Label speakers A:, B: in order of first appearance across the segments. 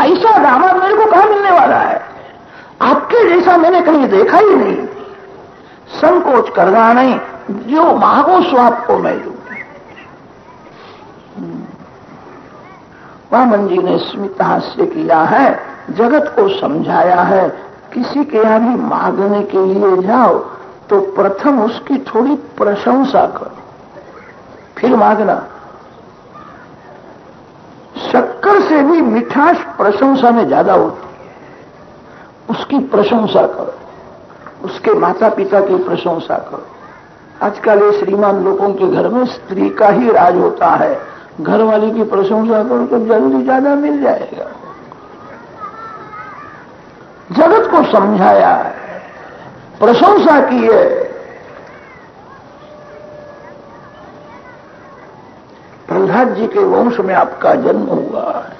A: ऐसा दामाद मेरे को कहा मिलने वाला है? आपके जैसा मैंने कहीं देखा ही नहीं। संकोच करना नहीं, जो मांगो सो आपको मैं दू वामन जी ने स्मित हास्य किया है, जगत को समझाया है, किसी के यहाँ भी मांगने के लिए जाओ तो प्रथम उसकी थोड़ी प्रशंसा करो। फिर मांगना। से भी मिठास प्रशंसा में ज़्यादा होती उसकी प्रशंसा करो। उसके माता पिता की प्रशंसा करो। आजकल ये श्रीमान लोगों के घर में स्त्री का ही राज होता है। घर वाली की प्रशंसा करो तो जल्दी ज़्यादा मिल जाएगा। जगत को समझाया है। प्रशंसा की है। प्रहलाद जी के वंश में आपका जन्म हुआ। है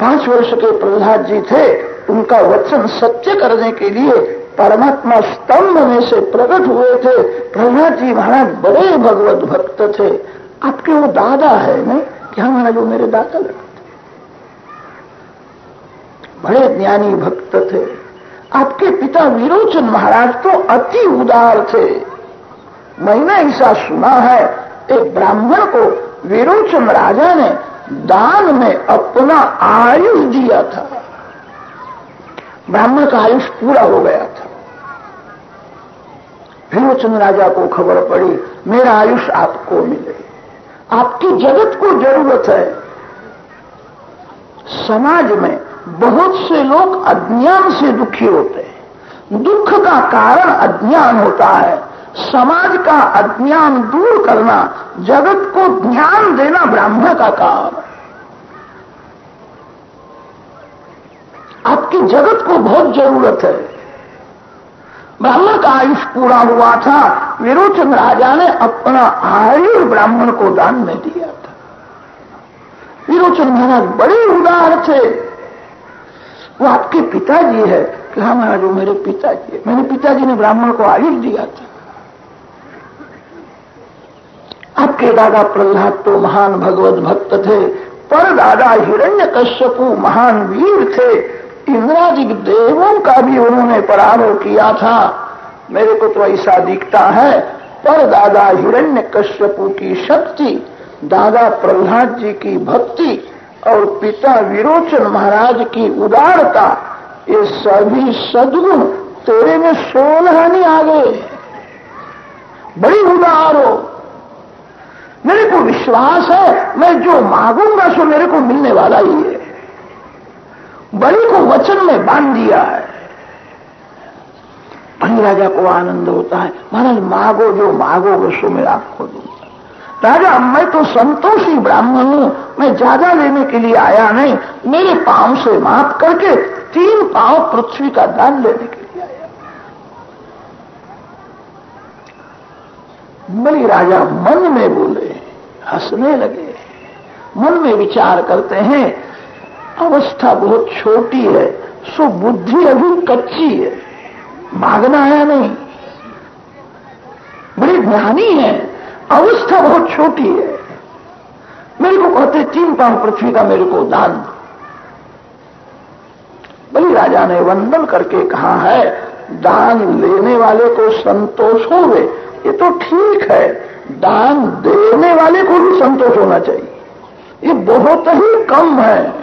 A: पाँच वर्ष के प्रहलाद जी थे, उनका वचन सत्य करने के लिए परमात्मा स्तंभ में से प्रकट हुए थे। प्रहलाद जी महाराज बड़े भगवत भक्त थे। आपके वो दादा है, नहीं? क्या महाराज, वो मेरे दादा लगते बड़े ज्ञानी भक्त थे। आपके पिता विरोचन महाराज तो अति उदार थे। मैंने ऐसा सुना है एक ब्राह्मण को विरोचन राजा ने दान में अपना आयुष दिया था। ब्राह्मण का आयुष पूरा हो गया था। विरोचन राजा को खबर पड़ी, मेरा आयुष आपको मिले। आपकी जगत को ज़रूरत है। समाज में बहुत से लोग अज्ञान से दुखी होते हैं। दुख का कारण अज्ञान होता है। समाज का अज्ञान दूर करना, जगत को ज्ञान देना ब्राह्मण का काम आपकी जगत को बहुत ज़रूरत है। ब्राह्मण का आयुष पूरा हुआ था, विरोचन राजा ने अपना आयुष ब्राह्मण को दान में दिया था। विरोचन महाराज बड़े उदार थे। वो आपके पिताजी है। कि हाँ महाराज, वो मेरे पिताजी है। मेरे पिताजी ने ब्राह्मण को आयुष दिया था। आपके दादा प्रहलाद तो महान भगवत भक्त थे, पर दादा हिरण्य कश्यपु महान वीर थे। इंद्रादिक देवों का भी उन्होंने पराभव किया था। मेरे को तो ऐसा दिखता है, पर दादा हिरण्य की शक्ति, दादा प्रहलाद जी की भक्ति और पिता विरोचन महाराज की उदारता, ये सभी सदगुण तेरे में सोलहानी आ गए। बड़ी उदार हो। मेरे को विश्वास है, मैं जो मांगूँगा सो मेरे को मिलने वाला ही है। बलि को वचन में बाँध दिया है। बलि राजा को आनंद होता है, महाराज, मांगो जो मांगोगे सो मैं आपको दूँगा। राजा, मैं तो संतोषी ब्राह्मण हूँ, मैं ज़्यादा लेने के लिए आया नहीं। मेरे पाँव से माफ़ करके तीन पाँव पृथ्वी का दान लेने के लिए। बलि राजा मन में बोले, हंसने लगे। मन में विचार करते हैं, अवस्था बहुत छोटी है, सो बुद्धि अभी कच्ची है भागना आया नहीं। बड़े ज्ञानी है, अवस्था बहुत छोटी है। मेरे को कहते, तीन पाँव पृथ्वी का मेरे को दान बलि राजा ने वंदन करके कहा है, दान लेने वाले को संतोष हो ये तो ठीक है, दान देने वाले को भी संतोष होना चाहिए। ये बहुत ही कम है।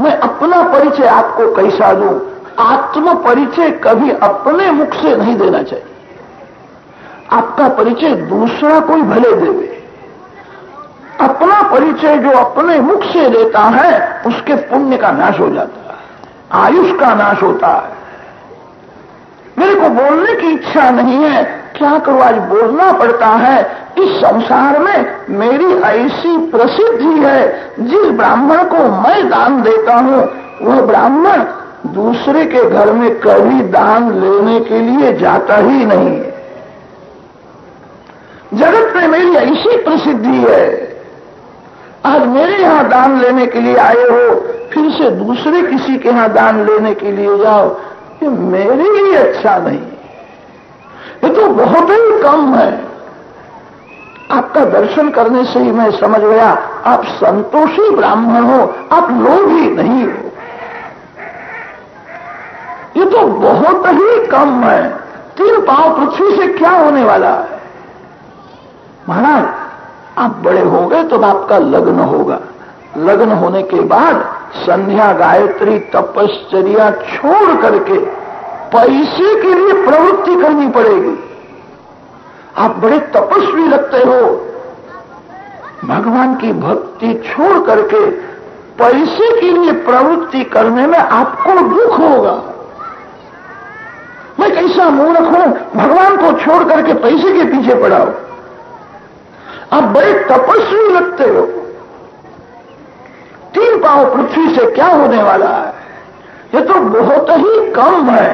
A: मैं अपना परिचय आपको कैसा दूँ? आत्म परिचय कभी अपने मुख से नहीं देना चाहिए। आपका परिचय दूसरा कोई भले देवे। अपना परिचय जो अपने मुख से देता है, उसके पुण्य का नाश हो जाता है, आयुष का नाश होता है। मेरे को बोलने की इच्छा नहीं है। क्या करो? आज बोलना पड़ता है। इस संसार में मेरी ऐसी प्रसिद्धि है, जिस ब्राह्मण को मैं दान देता हूँ। वह ब्राह्मण दूसरे के घर में कभी दान लेने के लिए जाता ही नहीं है। जगत में मेरी ऐसी प्रसिद्धि है। आज मेरे यहाँ दान लेने के लिए आए हो, फिर से दूसरे किसी के यहाँ दान लेने के लिए जाओ। ये मेरे लिए अच्छा नहीं। ये तो बहुत ही कम है। आपका दर्शन करने से ही मैं समझ गया, आप संतोषी ब्राह्मण हो, आप लोभी नहीं हो। ये तो बहुत ही कम है। तीन पाँव पृथ्वी से क्या होने वाला है? महाराज, आप बड़े हो गए तो आपका लग्न होगा। लग्न होने के बाद संध्या गायत्री तपश्चर्या छोड़ करके पैसे के लिए प्रवृत्ति करनी पड़ेगी। आप बड़े तपस्वी लगते हो। भगवान की भक्ति छोड़ करके पैसे के लिए प्रवृत्ति करने में आपको दुख होगा। मैं कैसा मूर्ख हूँ? भगवान को छोड़ करके पैसे के पीछे पड़ाओ आप बड़े तपस्वी लगते हो। तीन पाँव पृथ्वी से क्या होने वाला है? ये तो बहुत ही कम है।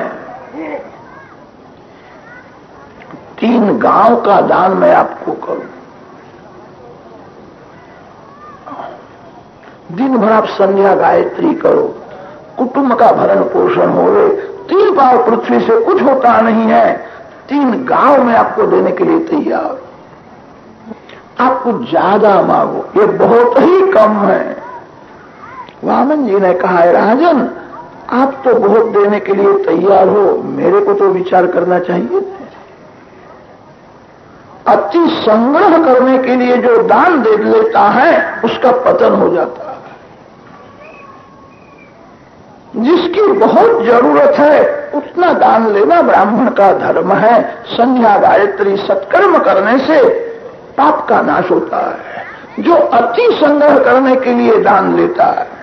A: तीन गाँव का दान मैं आपको करूँ। दिन भर आप संध्या गायत्री करो। कुटुंब का भरण पोषण हो तीन पाव पृथ्वी से कुछ होता नहीं है। तीन गाँव में आपको देने के लिए तैयार आप कुछ ज़्यादा मांगो। ये बहुत ही कम है। वामन जी ने कहा है राजन, आप तो बहुत देने के लिए तैयार हो, मेरे को तो विचार करना चाहिए। अति संग्रह करने के लिए जो दान दे लेता है, उसका पतन हो जाता है। जिसकी बहुत ज़रूरत है, उतना दान लेना ब्राह्मण का धर्म है। संध्या गायत्री सत्कर्म करने से पाप का नाश होता है। जो अति संग्रह करने के लिए दान लेता है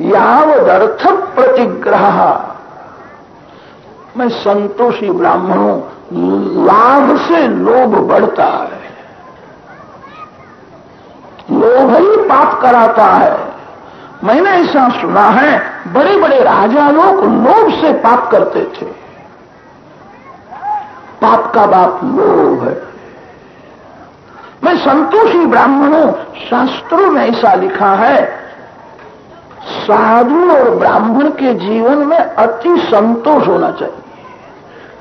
A: यावदर्थ प्रतिग्रह मैं संतोषी ब्राह्मणों, लाभ से लोभ बढ़ता है। लोभ ही पाप कराता है। मैंने ऐसा सुना है बड़े बड़े राजा लोग लोभ से पाप करते थे। पाप का बाप लोभ है। मैं संतोषी ब्राह्मण, शास्त्रों में ऐसा लिखा है साधु और ब्राह्मण के जीवन में अति संतोष होना चाहिए।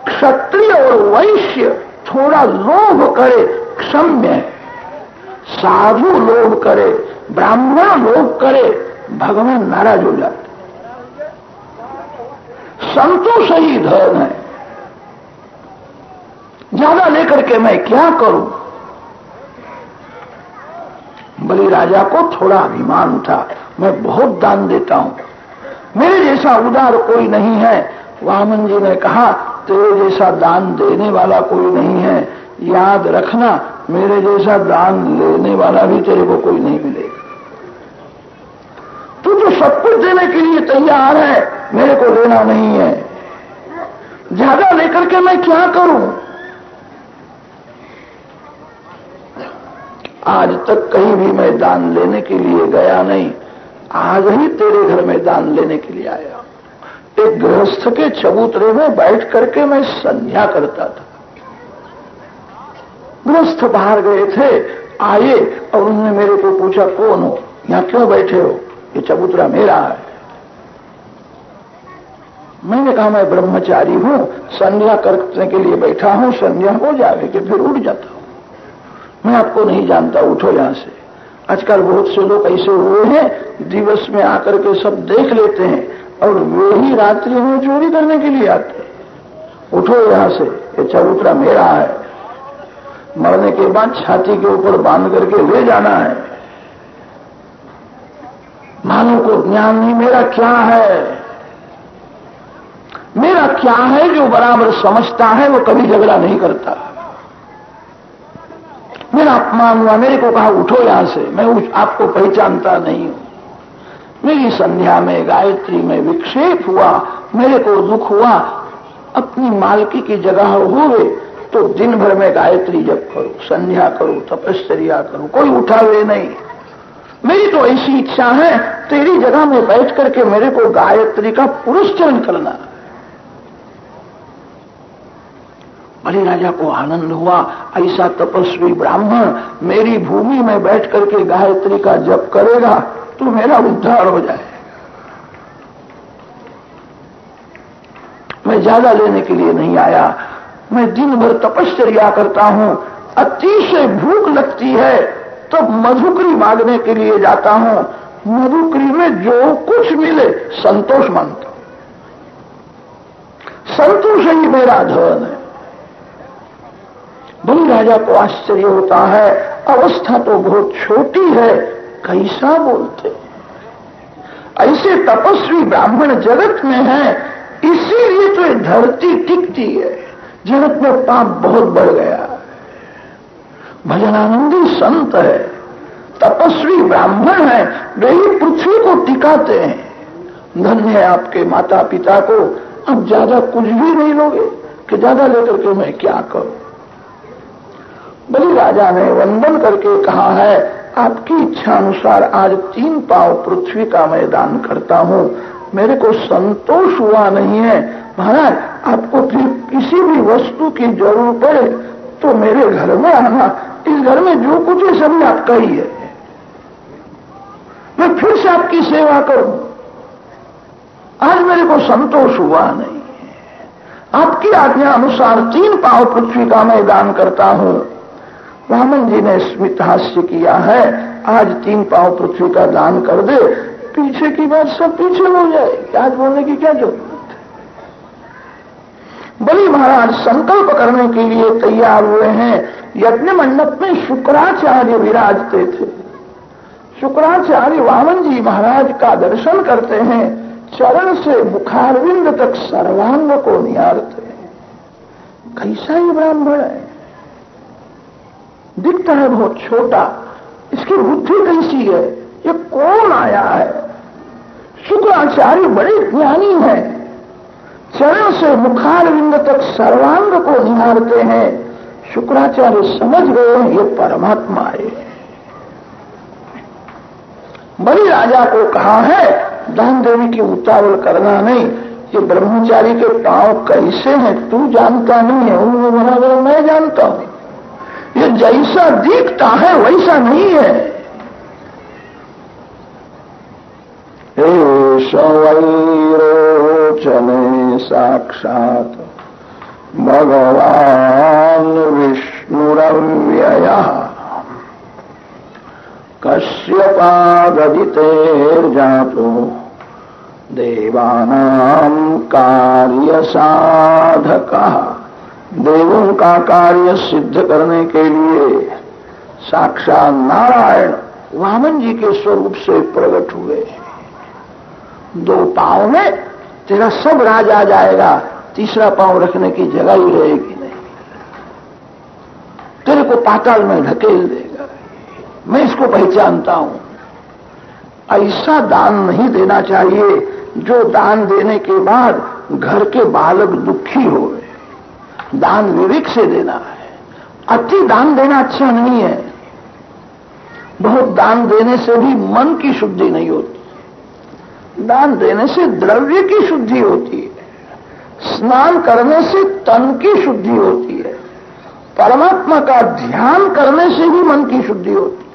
A: क्षत्रिय और वैश्य थोड़ा लोभ करे, क्षम्य है। साधु लोभ करे, ब्राह्मण लोभ करे, भगवान नाराज़ हो जाते संतोष ही धर्म है। ज़्यादा लेकर के मैं क्या करूँ? बलि राजा को थोड़ा अभिमान था। मैं बहुत दान देता हूँ। मेरे जैसा उदार कोई नहीं है। वामन जी ने कहा, तेरे जैसा दान देने वाला कोई नहीं है। याद रखना, मेरे जैसा दान लेने वाला भी तेरे को कोई नहीं मिलेगा। तू जो सब कुछ देने के लिए तैयार है, मेरे को लेना नहीं है। ज़्यादा लेकर के मैं क्या करूँ? आज तक कहीं भी मैं दान लेने के लिए गया नहीं। आज ही तेरे घर में दान लेने के लिए आया एक गृहस्थ के चबूतरे में बैठ करके मैं संध्या करता था। गृहस्थ बाहर गए थे, आए और उन्होंने मेरे को पूछा, कौन हो? यहाँ क्यों बैठे हो? ये चबूतरा मेरा है। मैंने कहा, मैं ब्रह्मचारी हूँ, संध्या करने के लिए बैठा हूँ, संध्या हो जाए कि फिर उठ जाता हूँ। मैं आपको नहीं जानता, उठो यहाँ से। आजकल बहुत से लोग ऐसे हुए हैं, दिवस में आकर के सब देख लेते हैं, और वे ही रात्रि में चोरी करने के लिए आते हैं। उठो यहाँ से, ये चबूतरा मेरा है। मरने के बाद छाती के ऊपर बाँध करके ले जाना है। मानव को ज्ञान नहीं, मेरा क्या है? मेरा क्या है जो बराबर समझता है, वो कभी झगड़ा नहीं करता। मेरा अपमान हुआ, मेरे को कहा, उठो यहाँ से, मैं उस, आपको पहचानता नहीं हूँ। मेरी संध्या में, गायत्री में विक्षेप हुआ, मेरे को दुख हुआ। अपनी मालकी की जगह हुए तो दिन भर में गायत्री जब करो, संध्या करो तपस्या करो, कोई उठावे नहीं। मेरी तो ऐसी इच्छा है, तेरी जगह में बैठ करके मेरे को गायत्री का पुरस्चरण करना। बलि राजा को आनंद हुआ। ऐसा तपस्वी ब्राह्मण मेरी भूमि में बैठ करके गायत्री का जप करेगा तो मेरा उद्धार हो जाए मैं ज़्यादा लेने के लिए नहीं आया। मैं दिन भर तपश्चर्या करता हूँ। अतिशय भूख लगती है। तो मधुकरी मांगने के लिए जाता हूँ। मधुकरी में जो कुछ मिले, संतोष मानता संतोष ही मेरा धन है। बलि राजा को आश्चर्य होता है, अवस्था तो बहुत छोटी है, कैसा बोलते ऐसे तपस्वी ब्राह्मण जगत में है, इसीलिए तो ये धरती टिकती है, जगत में पाप बहुत बढ़ गया भजनानंदी संत है, तपस्वी ब्राह्मण है, वे ही पृथ्वी को टिकाते हैं। धन्य है आपके माता पिता को, अब ज़्यादा कुछ भी नहीं लोगे, कि ज़्यादा लेकर के मैं क्या करूँ? बलि राजा ने वंदन करके कहा है, आपकी इच्छा अनुसार आज तीन पाव पृथ्वी का मैं दान करता हूँ। मेरे को संतोष हुआ नहीं है। महाराज, आपको फिर किसी भी वस्तु की ज़रूरत पड़े तो मेरे घर में आना। इस घर में जो कुछ है सभी आपका ही है। मैं फिर से आपकी सेवा करूँ। आज मेरे को संतोष हुआ नहीं आपकी आज्ञा अनुसार तीन पाव पृथ्वी का मैं दान करता हूँ। वामन जी ने स्मित हास्य किया है। आज तीन पाव पृथ्वी का दान कर दे। पीछे की बात सब पीछे हो जाएगी आज बोलने की क्या ज़रूरत है? बलि महाराज, संकल्प करने के लिए तैयार हुए हैं। यज्ञ मंडप में शुक्राचार्य विराजते थे। शुक्राचार्य वामन जी महाराज का दर्शन करते हैं। चरण से बुखारविंद तक सर्वांग को निहारते हैं। कैसा ही ब्राह्मण है? दिखता है बहुत छोटा। इसकी बुद्धि कैसी है? ये कौन आया है? शुक्राचार्य बड़े ज्ञानी है। चरण से मुखारविंद तक सर्वांग को निहारते हैं। शुक्राचार्य समझ गए ये परमात्मा है। बड़ी राजा को कहा है, दान देने की उतावल करना नहीं। ये ब्रह्मचारी के पाँव कैसे हैं, तू जानता नहीं है। उन्होंने बराबर मैं जानता हूँ। ये जैसा दिखता है वैसा नहीं है। वैरोचने साक्षात भगवान विष्णुरव्यय। कश्यपादितेर्जातो देवानां कार्यसाधकः। देवों का कार्य सिद्ध करने के लिए साक्षात नारायण वामन जी के स्वरूप से प्रकट हुए। दो पाँव में तेरा सब राज आ जाएगा, तीसरा पाँव रखने की जगह ही रहेगी नहीं। तेरे को पाताल में ढकेल देगा। मैं इसको पहचानता हूँ। ऐसा दान नहीं देना चाहिए जो दान देने के बाद घर के बालक दुखी हो दान विवेक से देना है। अति दान देना अच्छा नहीं है। बहुत दान देने से भी मन की शुद्धि नहीं होती। दान देने से द्रव्य की शुद्धि होती है। स्नान करने से तन की शुद्धि होती है। परमात्मा का ध्यान करने से भी मन की शुद्धि होती है।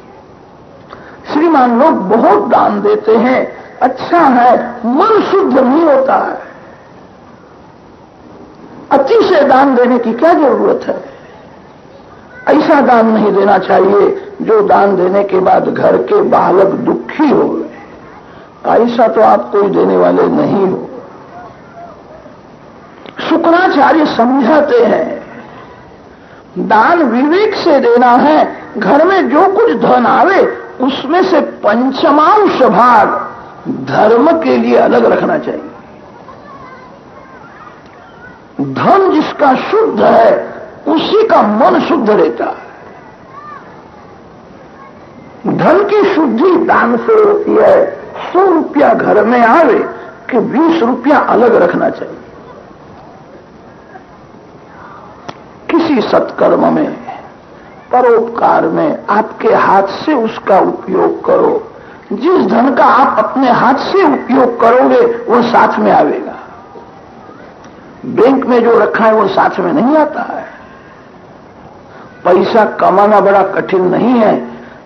A: श्रीमान लोग बहुत दान देते हैं। अच्छा है, मन शुद्ध नहीं होता है। अति से दान देने की क्या ज़रूरत है? ऐसा दान नहीं देना चाहिए जो दान देने के बाद घर के बालक दुखी हो गए। ऐसा तो आप कोई देने वाले नहीं हो। शुक्राचार्य समझाते हैं, दान विवेक से देना है, घर में जो कुछ धन आवे, उसमें से पंचमांश भाग धर्म के लिए अलग रखना चाहिए। धन जिसका शुद्ध है, उसी का मन शुद्ध रहता है। धन की शुद्धि दान से होती है। सौ रुपया घर में आवे कि बीस रुपया अलग रखना चाहिए। किसी सत्कर्म में, परोपकार में आपके हाथ से उसका उपयोग करो। जिस धन का आप अपने हाथ से उपयोग करोगे, वो साथ में आवेगा। बैंक में जो रखा है वो साथ में नहीं आता है। पैसा कमाना बड़ा कठिन नहीं है।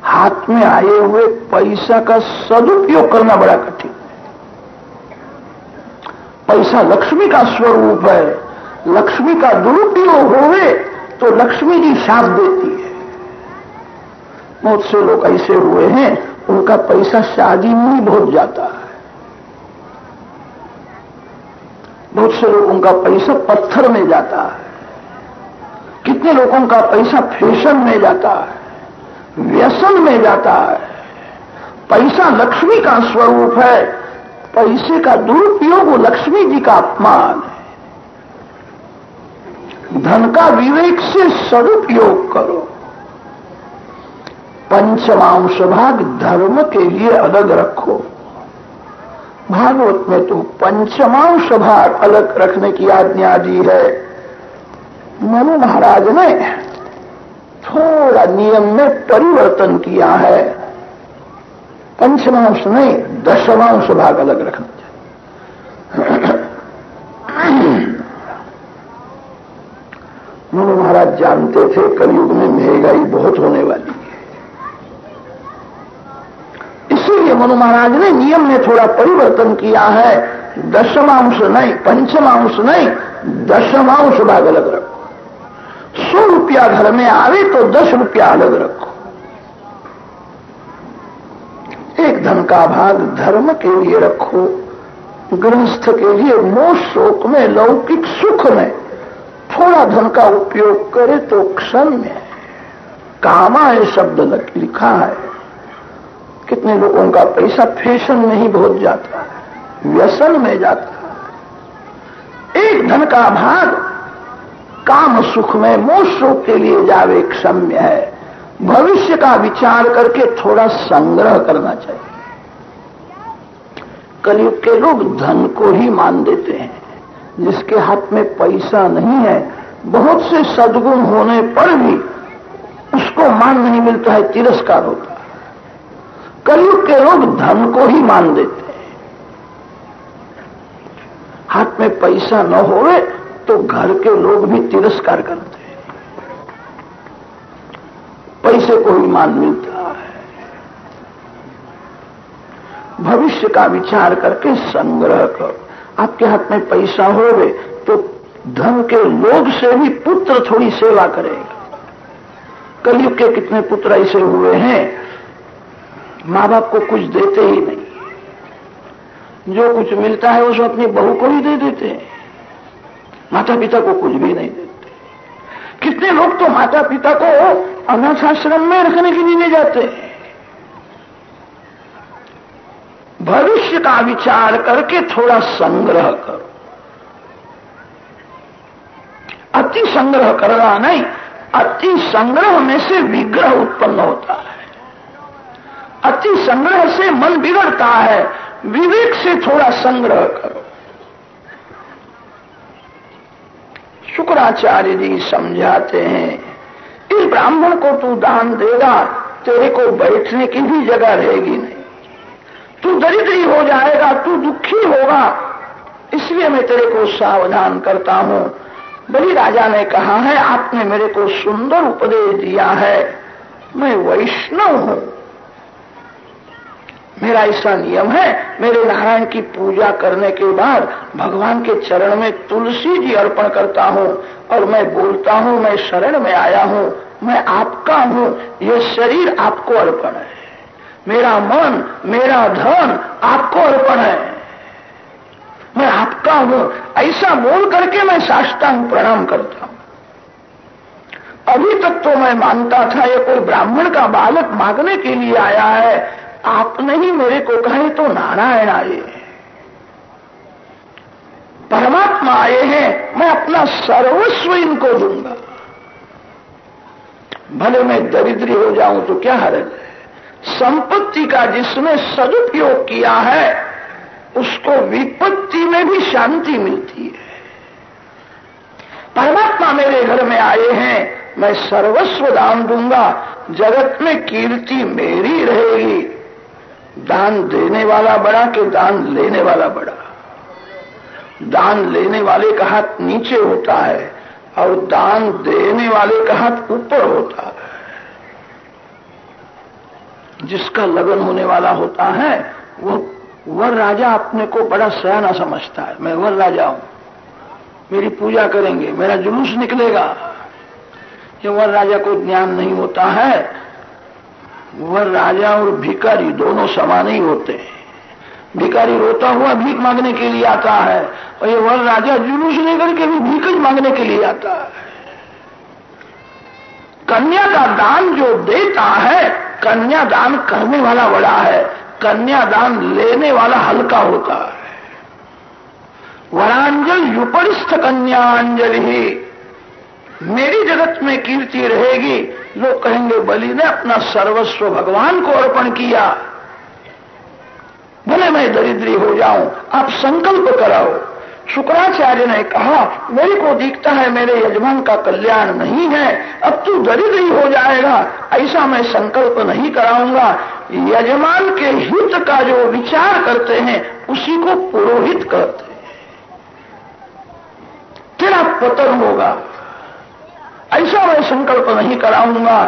A: हाथ में आए हुए पैसा का सदुपयोग करना बड़ा कठिन पैसा लक्ष्मी का स्वरूप है। लक्ष्मी का दुरुपयोग होवे तो लक्ष्मी जी शाप देती है। बहुत से लोग ऐसे हुए हैं, उनका पैसा शादी में ही बहुत जाता है। बहुत से लोगों का पैसा पत्थर में जाता है। कितने लोगों का पैसा फ़ैशन में जाता है, व्यसन में जाता है। पैसा लक्ष्मी का स्वरूप है, पैसे का दुरुपयोग लक्ष्मी जी का अपमान है। धन का विवेक से सदुपयोग करो। पंचमांश भाग, धर्म के लिए अलग रखो। भागवत में तो पंचमांश भाग अलग रखने की आज्ञा दी है। मनु महाराज ने थोड़ा नियम में परिवर्तन किया है। पंचमांश नहीं, दशमांश भाग अलग रखना चाहिए। मनु महाराज जानते थे, कलयुग में महँगाई बहुत होने वाली है इसीलिए मनु महाराज ने नियम में थोड़ा परिवर्तन किया है। दशमांश नहीं, पंचमांश नहीं, दशमांश भाग अलग रखो। सौ रुपया घर में आवे तो दस रुपया अलग रखो। एक धन का भाग धर्म के लिए रखो। गृहस्थ के लिए मोह शोक में, लौकिक सुख में। थोड़ा धन का उपयोग करे तो क्षण में। कामा है शब्द लिखा है। कितने लोगों का पैसा फ़ैशन में ही बहुत जाता व्यसन में जाता एक धन का भाग काम सुख में मोह के लिए जावे क्षम्य है। भविष्य का विचार करके थोड़ा संग्रह करना चाहिए। कलयुग के लोग धन को ही मान देते हैं, जिसके हाथ में पैसा नहीं है, बहुत से सदगुण होने पर भी उसको मान नहीं मिलता है, तिरस्कार होता कलयुग के लोग धन को ही मान देते हैं। हाथ में पैसा न होवे तो घर के लोग भी तिरस्कार करते हैं। पैसे को ही मान मिलता है। भविष्य का विचार करके संग्रह करो। आपके हाथ में पैसा होवे तो धन के लोग से भी पुत्र थोड़ी सेवा करेगा। कलयुग के कितने पुत्र ऐसे हुए हैं माँ बाप को कुछ देते ही नहीं। जो कुछ मिलता है उसको अपनी बहू को ही दे देते हैं। माता पिता को कुछ भी नहीं देते। कितने लोग तो माता पिता को अनाथ आश्रम में रखने के लिए ले जाते हैं। भविष्य का विचार करके थोड़ा संग्रह करो। अति संग्रह करना नहीं, अति संग्रह में से विग्रह उत्पन्न होता है। अति संग्रह से मन बिगड़ता है। विवेक से थोड़ा संग्रह करो। शुक्राचार्य जी समझाते हैं, इस ब्राह्मण को तू दान देगा, तेरे को बैठने की भी जगह रहेगी नहीं। तू दरिद्री हो जाएगा, तू दुखी होगा, इसलिए मैं तेरे को सावधान करता हूँ। बलि राजा ने कहा है, आपने मेरे को सुंदर उपदेश दिया है, मैं वैष्णव हूँ। मेरा ऐसा नियम है, मेरे नारायण की पूजा करने के बाद भगवान के चरण में तुलसी जी अर्पण करता हूँ और मैं बोलता हूँ, मैं शरण में आया हूँ, मैं आपका हूँ, ये शरीर आपको अर्पण है। मेरा मन, मेरा धन आपको अर्पण है। मैं आपका हूँ, ऐसा बोल करके मैं साष्टांग प्रणाम करता हूँ। अभी तक तो मैं मानता था, ये कोई ब्राह्मण का बालक मांगने के लिए आया है आपने ही मेरे को कहे तो नारायण आए। परमात्मा आए हैं, मैं अपना सर्वस्व इनको दूँगा। भले मैं दरिद्री हो जाऊँ तो क्या हरज है? संपत्ति का जिसने सदुपयोग किया है, उसको विपत्ति में भी शांति मिलती है। परमात्मा मेरे घर में आए हैं, मैं सर्वस्व दान दूँगा, जगत में कीर्ति मेरी रहेगी। दान देने वाला बड़ा कि दान लेने वाला बड़ा? दान लेने वाले का हाथ नीचे होता है और दान देने वाले का हाथ ऊपर होता है। जिसका लगन होने वाला होता है, वो वर राजा अपने को बड़ा सयाना समझता है। मैं वर राजा हूँ। मेरी पूजा करेंगे, मेरा जुलूस निकलेगा। ये वर राजा को ज्ञान नहीं होता है वह राजा और भिकारी दोनों समान ही होते हैं। भिकारी रोता हुआ भीख मांगने के लिए आता है और ये वर राजा जुलूस लेकर के भी भीख मांगने के लिए आता है। कन्या का दान जो देता है, कन्या दान करने वाला बड़ा है, कन्या दान लेने वाला हल्का होता है। वरांजल युपरिस्थ कन्यांजलि मेरी जगत में कीर्ति रहेगी लोग कहेंगे, बलि ने अपना सर्वस्व भगवान को अर्पण किया। भले मैं दरिद्री हो जाऊँ, आप संकल्प कराओ। शुक्राचार्य ने कहा, मेरे को दिखता है मेरे यजमान का कल्याण नहीं है। अब तू दरिद्री हो जाएगा, ऐसा मैं संकल्प नहीं कराऊँगा। यजमान के हित का जो विचार करते हैं, उसी को पुरोहित करते हैं। तेरा पतन होगा। ऐसा मैं संकल्प नहीं कराऊँगा।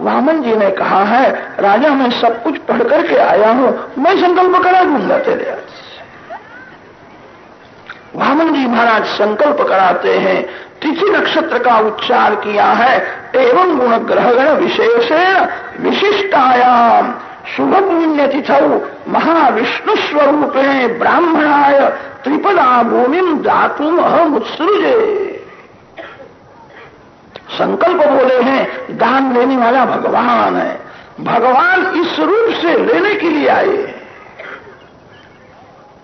A: वामन जी ने कहा है, राजा मैं सब कुछ पढ़ करके आया हूँ, मैं संकल्प करा दूँगा तेरे वामन जी महाराज संकल्प कराते हैं, तिथि नक्षत्र का उच्चार किया है, एवं गुण ग्रहगण विशेषेण विशिष्टायाम शुभ पुण्य तिथौ महाविष्णु स्वरूपे ब्राह्मणाय, त्रिपदा भूमि दातुम अहम उत्सृजे संकल्प बोले हैं, दान लेने वाला भगवान है। भगवान इस रूप से लेने के लिए आए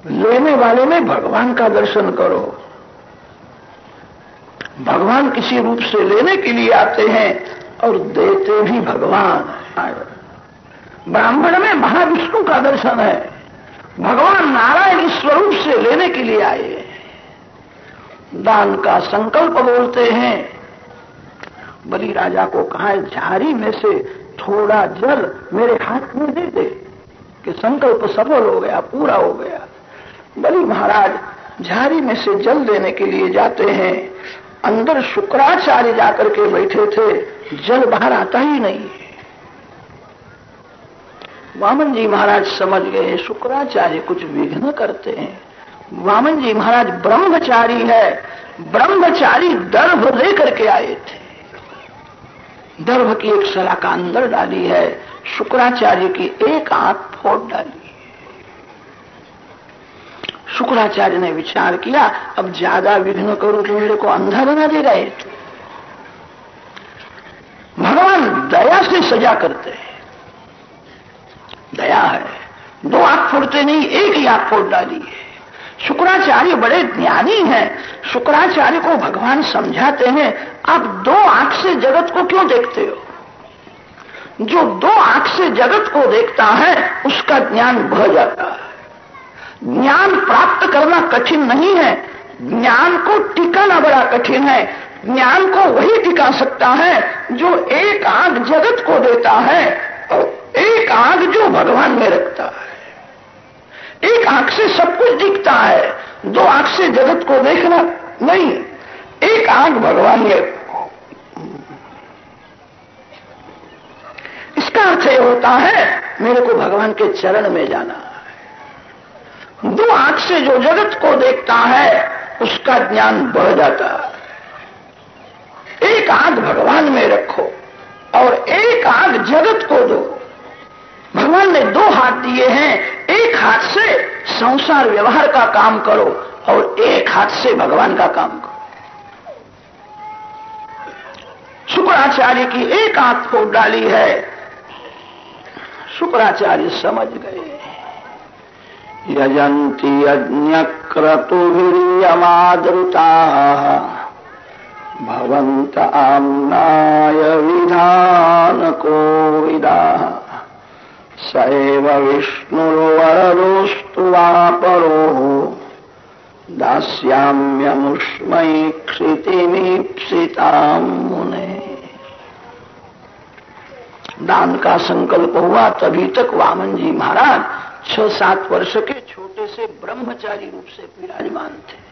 A: लेने वाले में भगवान का दर्शन करो। भगवान किसी रूप से लेने के लिए आते हैं और देते भी भगवान। ब्राह्मण में महाविष्णु का दर्शन है। भगवान नारायण इस स्वरूप से लेने के लिए आए दान का संकल्प बोलते हैं। बलि राजा को कहा झारी में से थोड़ा जल मेरे हाथ में दे दे, कि संकल्प सफल हो गया, पूरा हो गया। बलि महाराज, झारी में से जल देने के लिए जाते हैं। अंदर शुक्राचार्य जाकर के बैठे थे, जल बाहर आता ही नहीं वामन जी महाराज समझ गए, शुक्राचार्य कुछ विघ्न करते हैं। वामन जी महाराज, ब्रह्मचारी है। ब्रह्मचारी दर्भ लेकर के आए थे। दर्भ की एक सलाका अंदर डाली है। शुक्राचार्य की एक आँख फोड़ डाली। शुक्राचार्य ने विचार किया, अब ज़्यादा विघ्न करूँ तो मेरे को अंधा बना देगा ये भगवान दया से सजा करते हैं। दया है। दो आँख फोड़ते नहीं, एक ही आँख फोड़ डाली है। शुक्राचार्य बड़े ज्ञानी हैं। शुक्राचार्य को भगवान समझाते हैं, आप दो आँख से जगत को क्यों देखते हो? जो दो आँख से जगत को देखता है, उसका ज्ञान बह जाता है। ज्ञान प्राप्त करना कठिन नहीं है। ज्ञान को टिकाना बड़ा कठिन है। ज्ञान को वही टिका सकता है, जो एक आँख जगत को देता है और एक आँख जो भगवान में रखता है। एक आँख से सब कुछ दिखता है। दो आँख से जगत को देखना नहीं। एक आँख भगवान ने इसका अर्थ यह होता है, मेरे को भगवान के चरण में जाना है। दो आँख से जो जगत को देखता है, उसका ज्ञान बढ़ जाता है। एक आँख भगवान में रखो और एक आँख जगत को दो। भगवान ने दो हाथ दिए हैं एक हाथ से संसार व्यवहार का काम करो और एक हाथ से भगवान का काम करो। शुक्राचार्य की एक हाथ को डाली है। शुक्राचार्य समझ गए। यजंती क्रतुभिर्यमादृता भवंत आमनाय विधान को विदा सैव विष्णुर्वरदोस्तु वा परो। दास्याम्यमुष्मयी मुने। दान का संकल्प हुआ तभी तक वामन जी महाराज छह सात वर्ष के छोटे से ब्रह्मचारी रूप से विराजमान थे।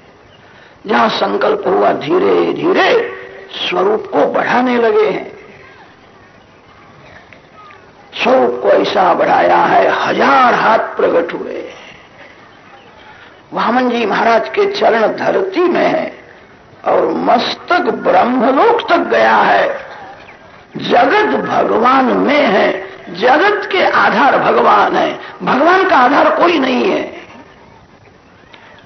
A: जहाँ संकल्प हुआ धीरे धीरे स्वरूप को बढ़ाने लगे हैं। स्वरूप ऐसा बढ़ाया है, हज़ार हाथ प्रकट हुए। वामन जी महाराज के चरण धरती में है और मस्तक ब्रह्मलोक तक गया है। जगत भगवान में है, जगत के आधार भगवान है। भगवान का आधार कोई नहीं है।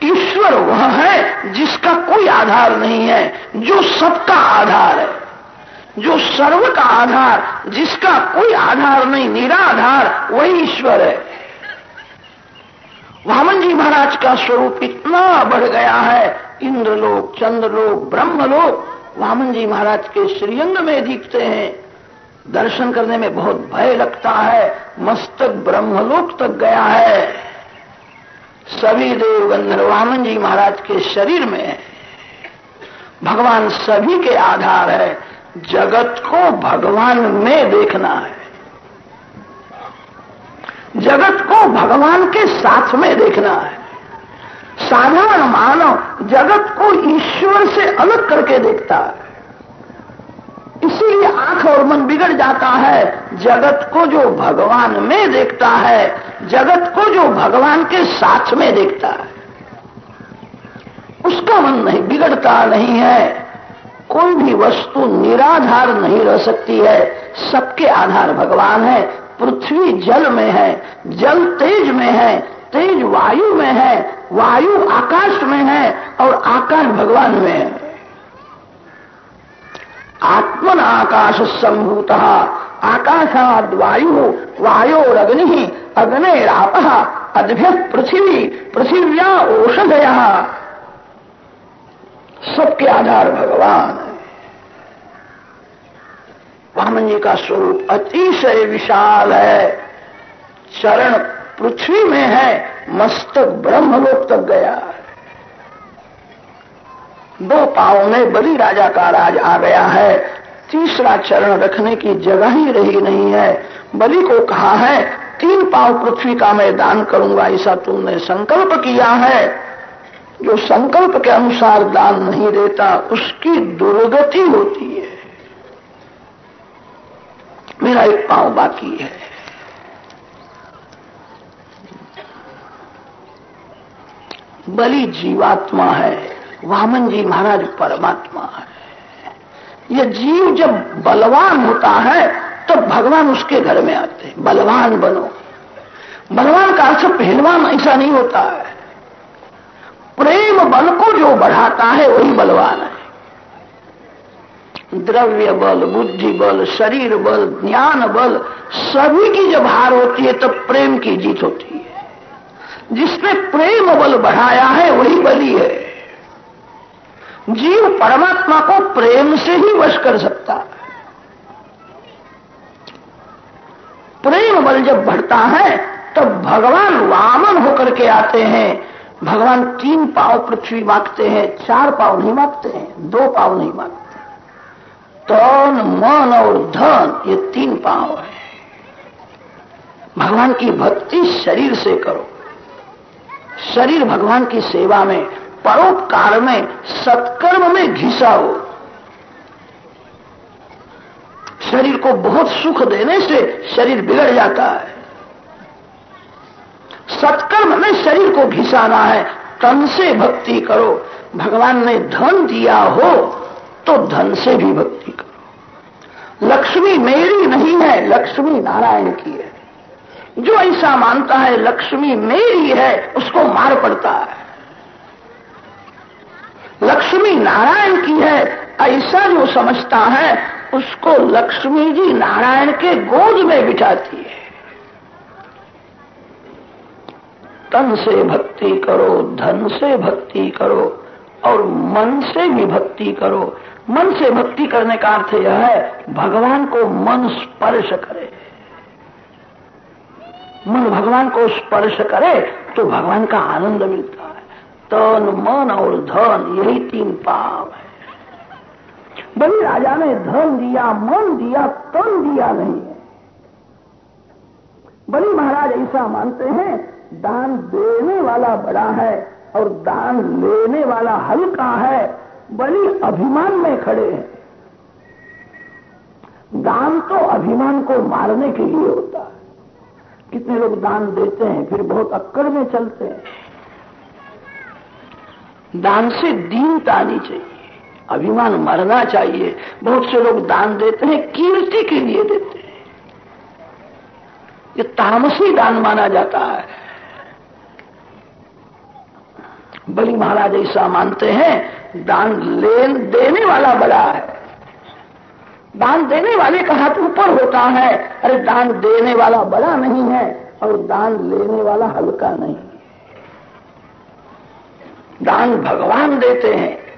A: ईश्वर वह है जिसका कोई आधार नहीं है, जो सबका आधार है। जो सर्व का आधार, जिसका कोई आधार नहीं, निराधार, वही ईश्वर है। वामन जी महाराज का स्वरूप इतना बढ़ गया है, इंद्रलोक, चंद्रलोक, ब्रह्मलोक वामन जी महाराज के श्रीअंग में दिखते हैं। दर्शन करने में बहुत भय लगता है, मस्तक ब्रह्मलोक तक गया है। सभी देव वामन जी महाराज के शरीर में है। भगवान सभी के आधार है। जगत को भगवान में देखना है। जगत को भगवान के साथ में देखना है। साधारण मानव जगत को ईश्वर से अलग करके देखता है। इसीलिए आँख और मन बिगड़ जाता है। जगत को जो भगवान में देखता है, जगत को जो भगवान के साथ में देखता है। उसका मन नहीं, बिगड़ता नहीं है। कोई भी वस्तु निराधार नहीं रह सकती है। सबके आधार भगवान है। पृथ्वी जल में है, जल तेज में है, तेज वायु में है, वायु आकाश में है और आकाश भगवान में है। आत्मन आकाश संभूत, आकाशाद वायु वायोरग्नि अग्निराप अद्भ्य पृथ्वी, पृथिव्या औषधया सबके आधार भगवान है। वामन जी का स्वरूप अतिशय विशाल है। चरण पृथ्वी में है, मस्तक ब्रह्मलोक तक गया दो पावों में बलि राजा का राज आ गया है। तीसरा चरण रखने की जगह ही रही नहीं है। बलि को कहा है, तीन पाव पृथ्वी का मैं दान करूँगा, ऐसा तुमने संकल्प किया है। जो संकल्प के अनुसार दान नहीं देता, उसकी दुर्गति होती है। मेरा एक पाँव बाकी है। बलि जीवात्मा है, वामन जी महाराज परमात्मा है। यह जीव जब बलवान होता है तो भगवान उसके घर में आते हैं। बलवान बनो। बलवान का अर्थ पहलवान ऐसा नहीं होता है। प्रेम बल को जो बढ़ाता है, वही बलवान है। द्रव्य बल, बुद्धि बल, शरीर बल, ज्ञान बल, सभी की जब हार होती है, तब प्रेम की जीत होती है। जिसने प्रेम बल बढ़ाया है, वही बली है। जीव परमात्मा को प्रेम से ही वश कर सकता है। प्रेम बल जब बढ़ता है, तब भगवान वामन होकर के आते हैं भगवान तीन पाव पृथ्वी मांगते हैं, चार पाव नहीं मांगते हैं, दो पाव नहीं मांगते तन, मन और धन, ये तीन पाव है। भगवान की भक्ति शरीर से करो। शरीर भगवान की सेवा में, परोपकार में, सत्कर्म में घिसा हो। शरीर को बहुत सुख देने से शरीर बिगड़ जाता है। सत्कर्म में शरीर को घिसाना है, तन से भक्ति करो। भगवान ने धन दिया हो तो धन से भी भक्ति करो। लक्ष्मी मेरी नहीं है, लक्ष्मी नारायण की है। जो ऐसा मानता है, लक्ष्मी मेरी है, उसको मार पड़ता है। लक्ष्मी नारायण की है, ऐसा जो समझता है, उसको लक्ष्मी जी नारायण के गोद में बिठाती है। तन से भक्ति करो, धन से भक्ति करो और मन से भी भक्ति करो। मन से भक्ति करने का अर्थ यह है, भगवान को मन स्पर्श करे। मन भगवान को स्पर्श करे तो भगवान का आनंद मिलता है। तन, मन और धन, यही तीन पाव है। बलि राजा ने धन दिया, मन दिया, तन दिया नहीं है। बलि महाराज ऐसा मानते हैं दान देने वाला बड़ा है और दान लेने वाला हल्का है, बड़ी अभिमान में खड़े हैं। दान तो अभिमान को मारने के लिए होता है। कितने लोग दान देते हैं, फिर बहुत अक्कड़ में चलते हैं। दान से दीनता आनी चाहिए, अभिमान मरना चाहिए। बहुत से लोग दान देते हैं, कीर्ति के लिए देते हैं। ये तामसी दान माना जाता है। बलि महाराज ऐसा मानते हैं, दान लेन देने वाला बड़ा है। दान देने वाले का हाथ ऊपर होता है, अरे दान देने वाला बड़ा नहीं है, और दान लेने वाला हल्का नहीं। दान भगवान देते हैं।